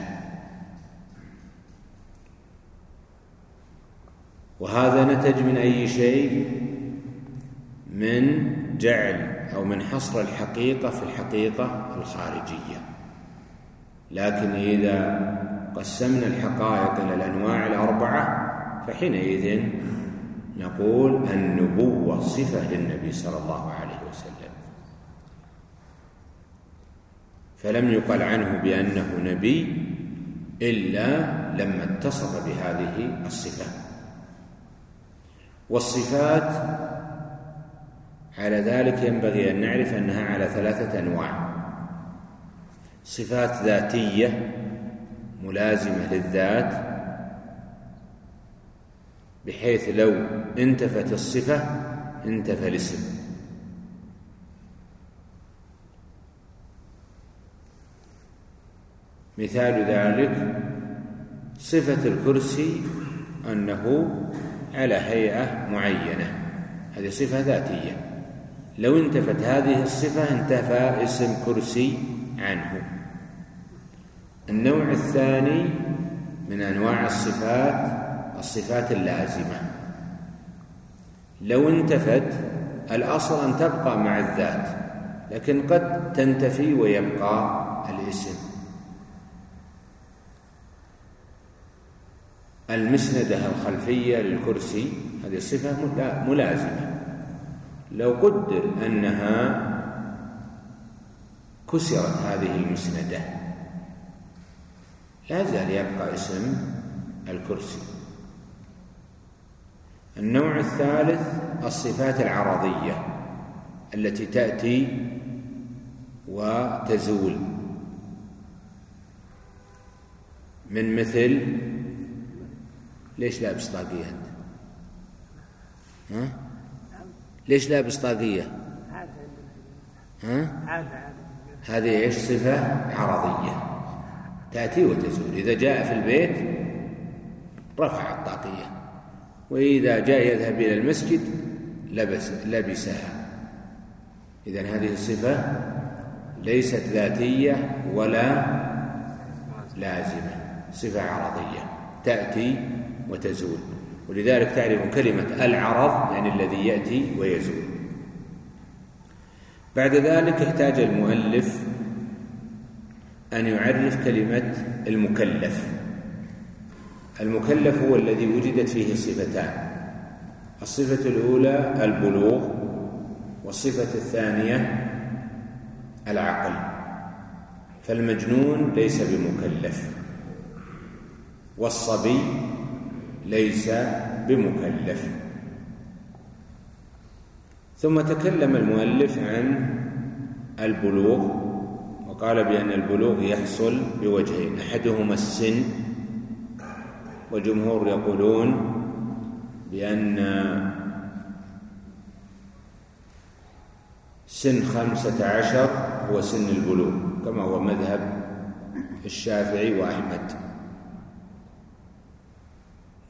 S1: وهذا نتج من أي شيء؟ من جعل أو من حصر الحقيقة في الحقيقة الخارجية. لكن إذا قسمنا الحقائق إلى الأنواع الأربعة فحينئذ نقول النبوة صفة للنبي صلى الله عليه وسلم. فلم يقل عنه بأنه نبي إلا لما اتصف بهذه الصفة. والصفات على ذلك ينبغي أن نعرف أنها على ثلاثة أنواع. صفات ذاتية ملازمة للذات بحيث لو انتفت الصفة انتفى الاسم. مثال ذلك صفة الكرسي أنه على هيئة معينة. هذه صفة ذاتية. لو انتفت هذه الصفة انتفى اسم كرسي عنه. النوع الثاني من أنواع الصفات الصفات اللازمة. لو انتفت الأصل أن تبقى مع الذات لكن قد تنتفي ويبقى الاسم. المسندة الخلفية للكرسي هذه صفة ملازمة. لو قدر أنها كسرت هذه المسندة لا زال يبقى اسم الكرسي النوع الثالث الصفات العرضية التي تأتي وتزول من مثل ليش لابس طاقية أنت؟ ها؟ ليش لابس طاقية؟ ها؟ هذه إيش صفة عرضية تأتي وتزول. إذا جاء في البيت رفع الطاقية. وإذا جاء يذهب إلى المسجد لبس لبسها. إذا هذه الصفة ليست ذاتية ولا لازمة. صفة عرضية. تأتي وتزول. ولذلك تعرف كلمة العرض يعني الذي يأتي ويزول. بعد ذلك احتاج المؤلف أن يعرف كلمة المكلف. المكلف هو الذي وجدت فيه صفتان الصفة الأولى البلوغ والصفة الثانية العقل. فالمجنون ليس بمكلف والصبي ليس بمكلف. ثم تكلم المؤلف عن البلوغ وقال بأن البلوغ يحصل بوجهين أحدهما السن والجمهور يقولون بأن سن خمسة عشر هو سن البلوغ كما هو مذهب الشافعي وأحمد.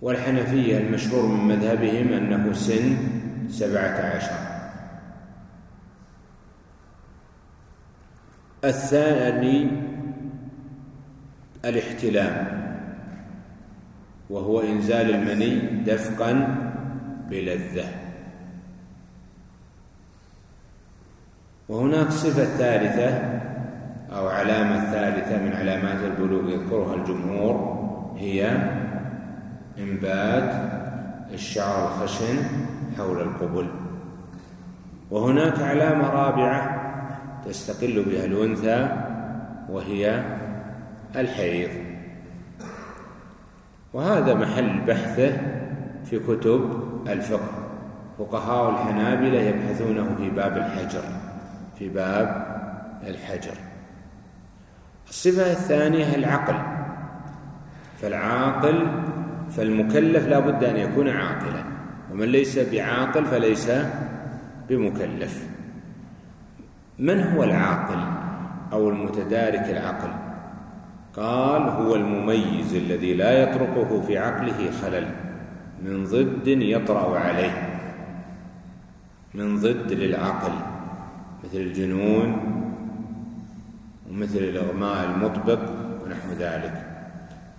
S1: والحنفية المشهور من مذهبهم أنه سن سبعة عشر. الثاني الاحتلام وهو إنزال المني دفقا بلذة. وهناك صفة ثالثة أو علامة ثالثة من علامات البلوغ يذكرها الجمهور هي إنبات الشعر الخشن حول القبل. وهناك علامة رابعة تستقل بها الأنثى وهي الحيض. وهذا محل بحثه في كتب الفقه. فقهاء الحنابلة يبحثونه في باب الحجر في باب الحجر. الصفة الثانية العقل. فالعاقل فالمكلف لا بد أن يكون عاقلا. ومن ليس بعاقل فليس بمكلف. من هو العاقل أو المتدارك العقل؟ قال هو المميز الذي لا يطرقه في عقله خلل من ضد يطرأ عليه من ضد للعقل مثل الجنون ومثل الإغماء المطبق ونحو ذلك.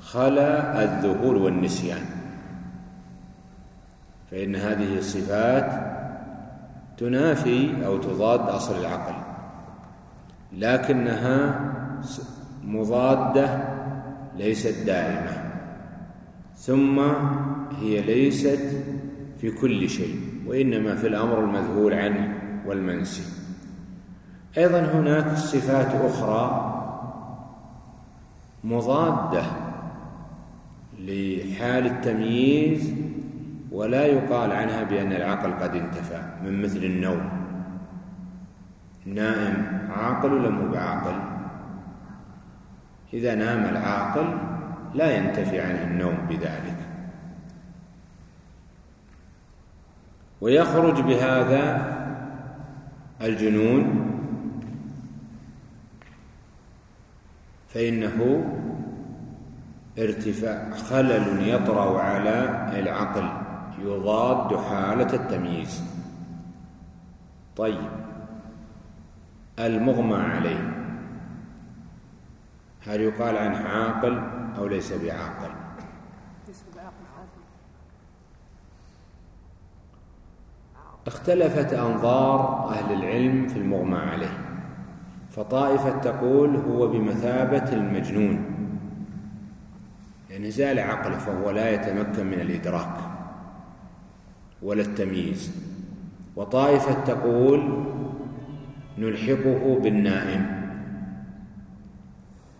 S1: خلا الذهول والنسيان. فإن هذه الصفات تنافي أو تضاد أصل العقل. لكنها مضادة ليست دائمة. ثم هي ليست في كل شيء وإنما في الأمر المذهول عنه والمنسي. أيضا هناك صفات أخرى مضادة لحال التمييز ولا يقال عنها بأن العقل قد انتفى من مثل النوم. نائم عاقل ولا مو بعاقل؟ إذا نام العاقل لا ينتفي عنه النوم بذلك. ويخرج بهذا الجنون فإنه ارتفاع خلل يطرأ على العقل يضاد حالة التمييز. طيب. المغمى عليه. هل يقال عنه عاقل أو ليس بعاقل؟ اختلفت أنظار أهل العلم في المغمى عليه. فطائفة تقول هو بمثابة المجنون. يعني زال عقله فهو لا يتمكن من الإدراك ولا التمييز. وطائفة تقول نلحقه بالنائم.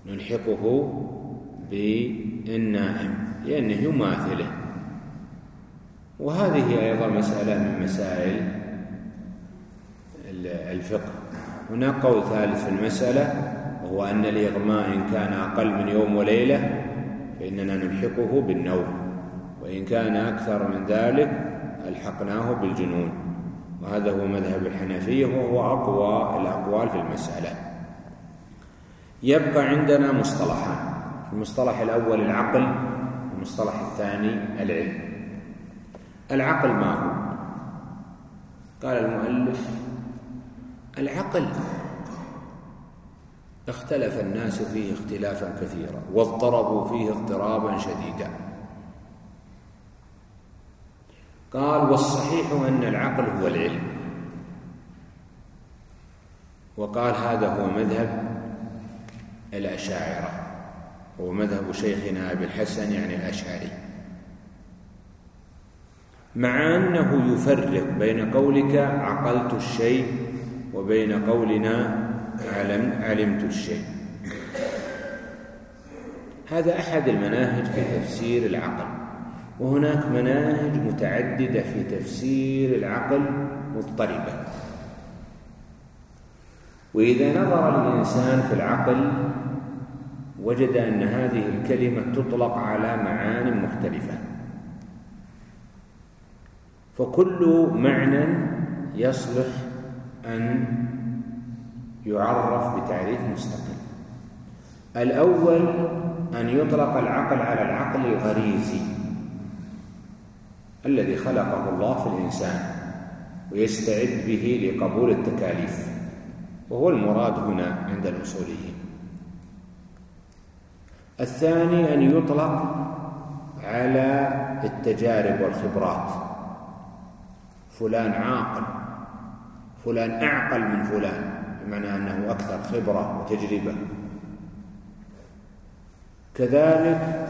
S1: نلحقه بالنائم. لأنه يماثله. وهذه أيضا مسألة من مسائل الفقه. هناك قول ثالث في المسألة وهو أن الإغماء إن كان أقل من يوم وليلة فإننا نلحقه بالنوم. وإن كان أكثر من ذلك ألحقناه بالجنون. وهذا هو مذهب الحنفية وهو أقوى الأقوال في المسألة. يبقى عندنا مصطلحان المصطلح الأول العقل المصطلح الثاني العلم. العقل ما هو؟ قال المؤلف العقل. اختلف الناس فيه اختلافا كثيرا واضطربوا فيه اضطرابا شديدا. قال والصحيح أن العقل هو العلم. وقال هذا هو مذهب الأشاعرة. هو مذهب شيخنا أبي الحسن يعني الأشعري. مع أنه يفرق بين قولك عقلت الشيء وبين قولنا علم علمت الشيء. هذا أحد المناهج في تفسير العقل. وهناك مناهج متعددة في تفسير العقل مضطربة. وإذا نظر الإنسان في العقل وجد أن هذه الكلمة تطلق على معان مختلفة. فكل معنى يصلح أن يعرف بتعريف مستقل. الأول أن يطلق العقل على العقل الغريزي. الذي خلقه الله في الإنسان ويستعد به لقبول التكاليف وهو المراد هنا عند الأصوليين. الثاني أن يطلق على التجارب والخبرات. فلان عاقل فلان أعقل من فلان بمعنى أنه أكثر خبرة وتجربة. كذلك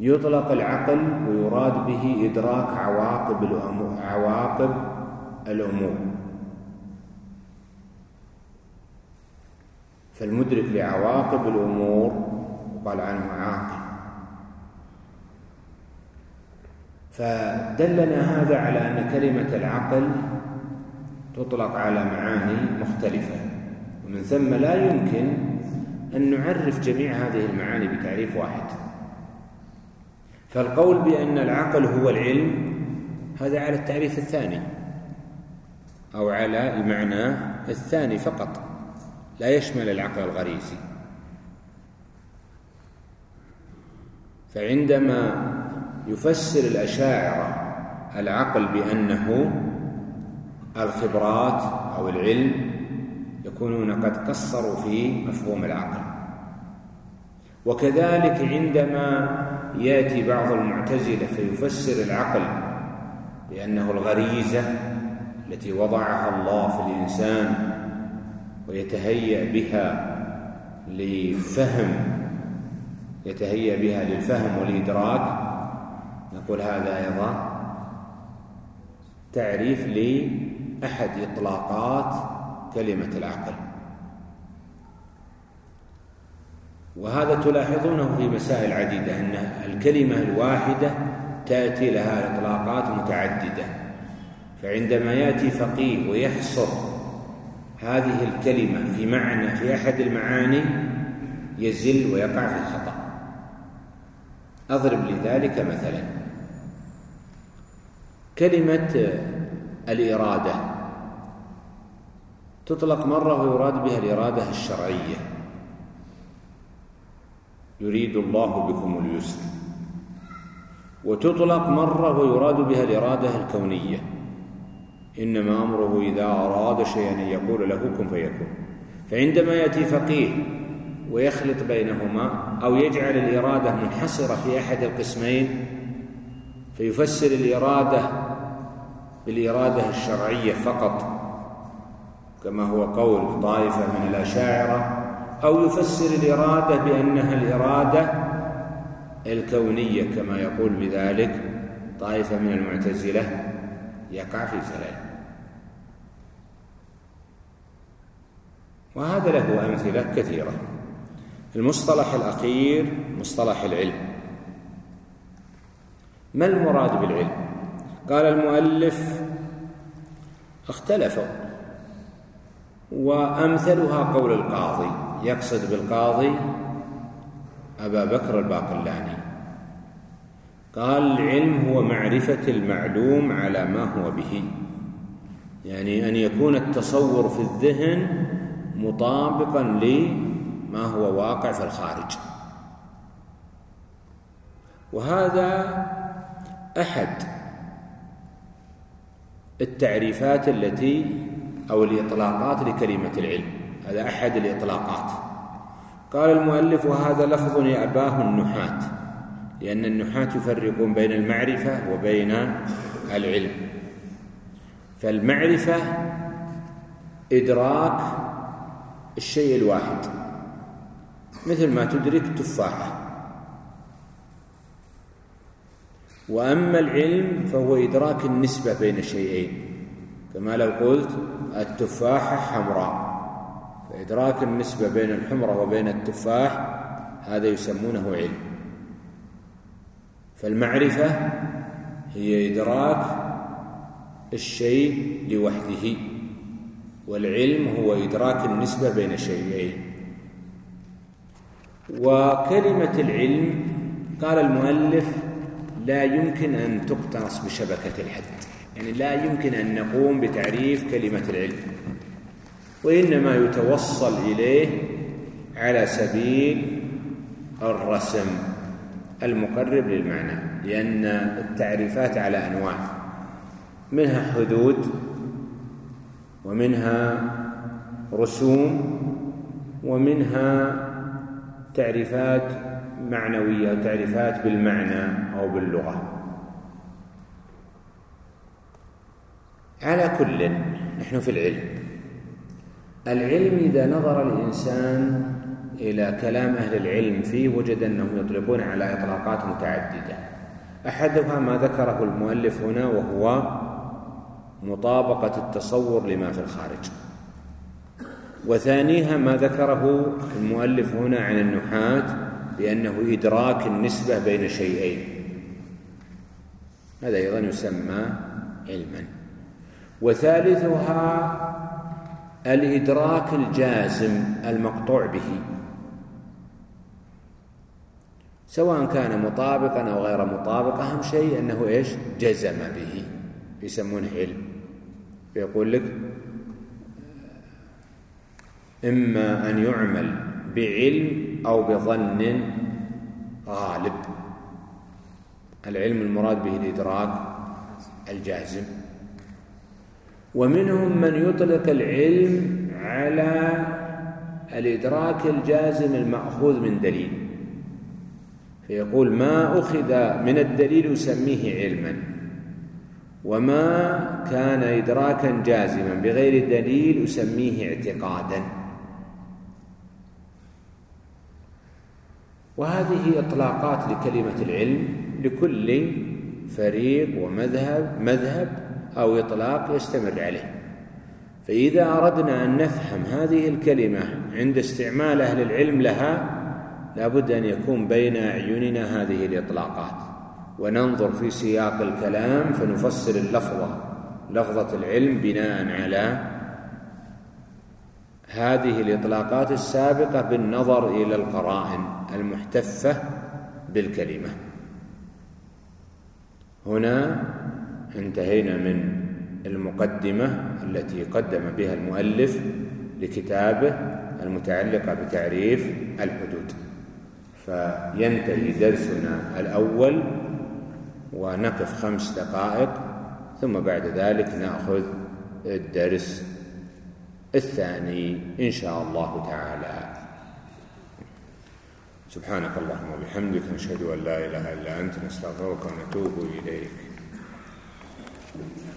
S1: يطلق العقل ويراد به إدراك عواقب عواقب الأمور. فالمدرك لعواقب الأمور يقال عنه عاقل. فدلنا هذا على أن كلمة العقل تطلق على معاني مختلفة. ومن ثم لا يمكن أن نعرف جميع هذه المعاني بتعريف واحد. فالقول بأن العقل هو العلم هذا على التعريف الثاني أو على المعنى الثاني فقط. لا يشمل العقل الغريزي. فعندما يفسر الأشاعرة العقل بأنه الخبرات أو العلم يكونون قد قصروا في مفهوم العقل. وكذلك عندما ياتي بعض المعتزلة فيفسر العقل بأنه الغريزة التي وضعها الله في الإنسان ويتهيأ بها لفهم يتهيأ بها للفهم والإدراك. نقول هذا أيضا تعريف لأحد إطلاقات كلمة العقل. وهذا تلاحظونه في مسائل عديدة أن الكلمة الواحدة تأتي لها إطلاقات متعددة. فعندما يأتي فقيه ويحصر هذه الكلمة في معنى في أحد المعاني يزل ويقع في الخطأ. أضرب لذلك مثلا. كلمة الإرادة تطلق مرة ويراد بها الإرادة الشرعية. يريد الله بكم اليسر. وتطلق مرة ويراد بها الإرادة الكونية. إنما أمره إذا أراد شيئا أن يقول له كن فيكون. فعندما يأتي فقيه ويخلط بينهما أو يجعل الإرادة منحصرة في أحد القسمين فيفسر الإرادة بالإرادة الشرعية فقط كما هو قول طائفة من الأشاعرة أو يفسر الإرادة بأنها الإرادة الكونية كما يقول بذلك طائفة من المعتزلة يقع في زلال وهذا له أمثلة كثيرة. المصطلح الأخير مصطلح العلم. ما المراد بالعلم؟ قال المؤلف اختلفوا وأمثلها قول القاضي. يقصد بالقاضي أبا بكر الباقلاني. قال العلم هو معرفة المعلوم على ما هو به. يعني أن يكون التصور في الذهن مطابقا لما هو واقع في الخارج. وهذا أحد التعريفات التي أو الإطلاقات لكلمة العلم. هذا أحد الإطلاقات. قال المؤلف وهذا لفظ يأباه النحاة لأن النحاة يفرقون بين المعرفة وبين العلم. فالمعرفة إدراك الشيء الواحد مثل ما تدرك تفاحة. وأما العلم فهو إدراك النسبة بين الشيئين كما لو قلت التفاحة حمراء. فإدراك النسبة بين الحمرة وبين التفاح هذا يسمونه علم. فالمعرفة هي إدراك الشيء لوحده والعلم هو إدراك النسبة بين شيئين. وكلمة العلم قال المؤلف لا يمكن أن تقتنص بشبكة الحد. يعني لا يمكن أن نقوم بتعريف كلمة العلم. وإنما يتوصل إليه على سبيل الرسم المقرب للمعنى لأن التعريفات على أنواع منها حدود ومنها رسوم ومنها تعريفات معنوية وتعريفات بالمعنى أو باللغة. على كل نحن في العلم. العلم إذا نظر الإنسان إلى كلام أهل العلم فيه وجد أنهم يطلقون على إطلاقات متعددة. أحدها ما ذكره المؤلف هنا وهو مطابقة التصور لما في الخارج. وثانيها ما ذكره المؤلف هنا عن النحاة بأنه إدراك النسبة بين شيئين. هذا أيضا يسمى علما. وثالثها الإدراك الجازم المقطوع به. سواء كان مطابقا أو غير مطابق أهم شيء أنه إيش؟ جزم به. يسمونه علم. يقول لك إما أن يعمل بعلم أو بظن غالب. العلم المراد به الإدراك الجازم. ومنهم من يطلق العلم على الإدراك الجازم المأخوذ من دليل. فيقول ما أخذ من الدليل يسميه علما وما كان إدراكا جازما بغير دليل يسميه اعتقادا. وهذه إطلاقات لكلمة العلم لكل فريق ومذهب مذهب أو إطلاق يستمر عليه. فإذا أردنا أن نفهم هذه الكلمة عند استعمال أهل العلم لها لابد أن يكون بين أعيننا هذه الإطلاقات. وننظر في سياق الكلام فنفسر اللفظة لفظة العلم بناء على هذه الإطلاقات السابقة بالنظر إلى القرائن المحتفة بالكلمة. هنا انتهينا من المقدمة التي قدم بها المؤلف لكتابه المتعلقة بتعريف الحدود. فينتهي درسنا الأول ونقف خمس دقائق ثم بعد ذلك نأخذ الدرس الثاني إن شاء الله تعالى. سبحانك اللهم وبحمدك نشهد أن لا إله إلا أنت نستغفرك ونتوب إليك. Thank you.